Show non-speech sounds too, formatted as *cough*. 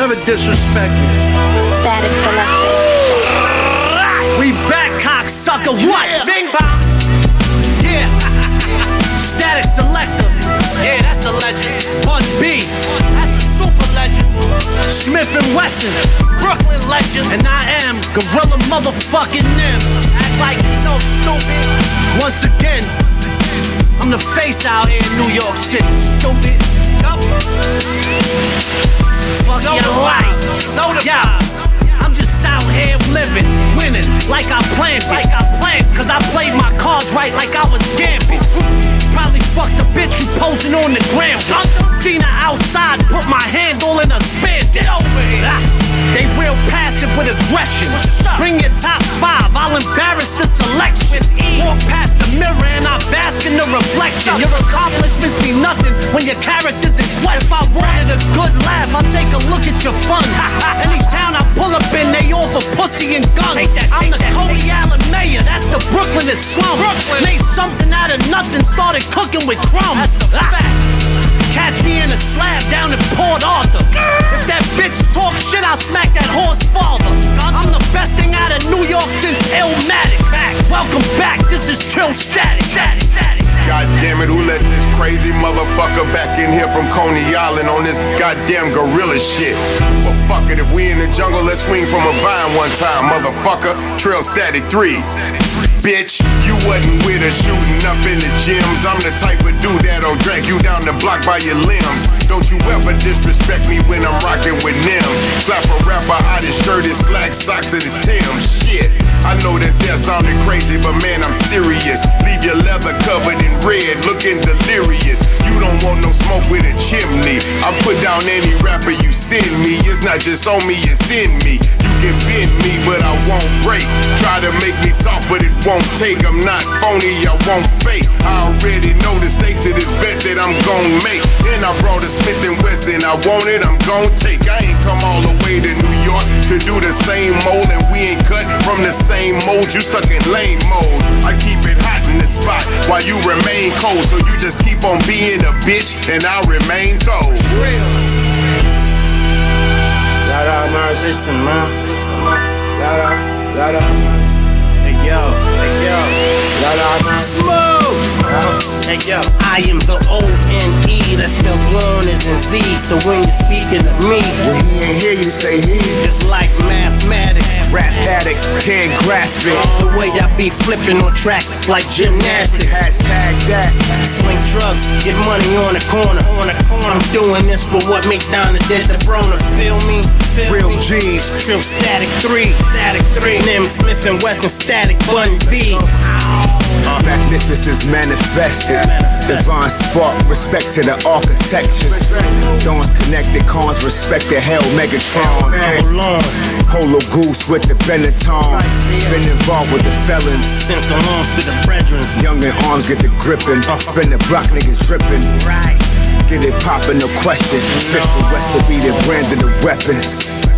Never disrespect me. Static Selektah. We back, cocksucker. What? Bing bong. Yeah. *laughs* Static Selektah. Yeah, that's a legend. Bun B. That's a super legend. Smif-N-Wessun. Brooklyn legend. And I am Gorilla motherfucking Nim. Act like planned. Like I planned, cause I played my cards right like I was gambling. Probably fucked a bitch you posing on the gram. Seen her outside, put my hand all in her span. Get over here. Ah, they real passive with aggression. Bring your top five, I'll embarrass the selection. Walk past the mirror and I bask in the reflection. Your accomplishments mean nothing when your character's in question. If I wanted a good laugh, I'll take a look at your funds. *laughs* Any town I pull up in, they all for pussy and guns. I'm the Brooklyn. Made something out of nothing, started cooking with crumbs. That's a ah. fact. Catch me in a slab down in Port Arthur. If that bitch talk shit, I'll smack that horse father. I'm the best thing out of New York since Illmatic. Welcome back, this is TrillStatik. Static, static. God damn it, who let this crazy motherfucker back in here from Coney Island on this goddamn gorilla shit? Well, fuck it, if we in the jungle, let's swing from a vine one time, motherfucker. TrillStatik 3. Bitch, you wasn't with us shooting up in the gyms. I'm the type of dude that'll drag you down the block by your limbs. Don't you ever disrespect me when I'm rocking with Nems. Slap a rapper out his shirt, his slack socks, and his Tim's. Shit, I know that that sounded crazy, but man, I'm serious. Leave your leather covered in red, looking delirious. You don't want no smoke with a chimney. I put down any rapper you send me. It's not just on me, it's in me. You can bend me, but I won't break. Soft, but it won't take. I'm not phony, I won't fake. I already know the stakes of this bet that I'm gon' make. And I brought a Smith and Wesson. I want it, I'm gon' take. I ain't come all the way to New York to do the same mold, and we ain't cut from the same mold. You stuck in lame mode. I keep it hot in the spot while you remain cold. So you just keep on being a bitch, and I'll remain cold. Lord have mercy. Listen, man. Lord have mercy. Hey, yo. Hey, yo. Lord have mercy. Smoke! Hey yo, I am the O-N-E that spells one is in Z. So when you're speaking to me, When he ain't here, you say he. Can't grasp it. The way I be flipping on tracks like gymnastics. Hashtag that. Sling drugs, get money on the corner. On the corner. I'm doing this for what McDonald did to Broner. Feel me? Feel Real me? G's. TrillStatik 3, Static 3, Nim Smif-N-Wessun Static Bun B. Magnificence manifested. Divine spark, respect to the architectures. Dawns connected, cons respected. Hell, Megatron. Hold Polo Goose with the Benetton. Been involved with the felons. send some arms to the brethren. Young in arms get the gripping. Spin the block, niggas dripping. Right. Get it poppin', no question. Smith and Wesson be the brand of the weapons.